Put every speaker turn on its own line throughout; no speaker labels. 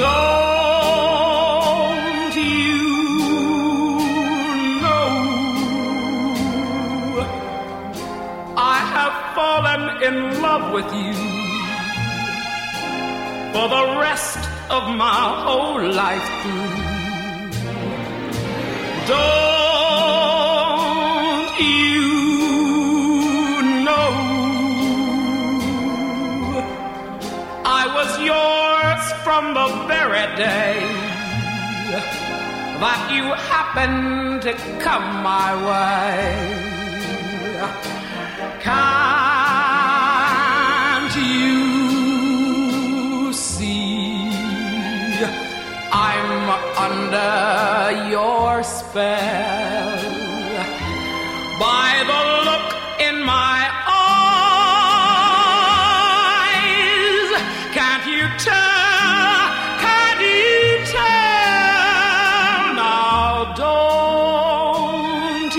Don't you know I have fallen in love with you for the rest of my whole life through? Don't you from the very day that you happened to come my way? Can't you see I'm under your spell? By the look in my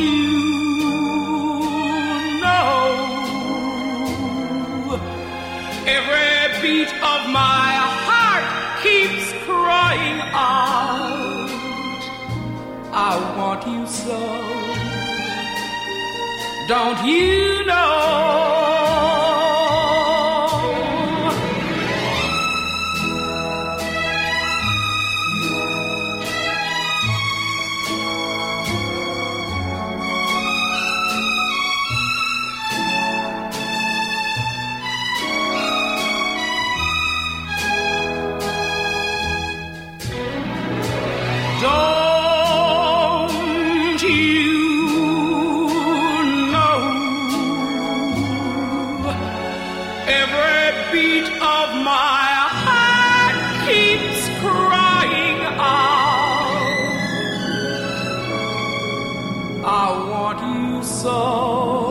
you know? Every beat of my heart keeps crying out. I want you so. Don't you know? I want you so.